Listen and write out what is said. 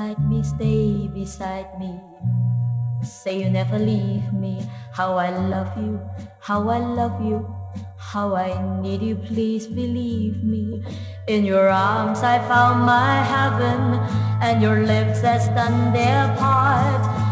beside me, stay beside me. Say you never leave me. How I love you, how I love you, how I need you, please believe me. In your arms I found my heaven, and your lips has done their part.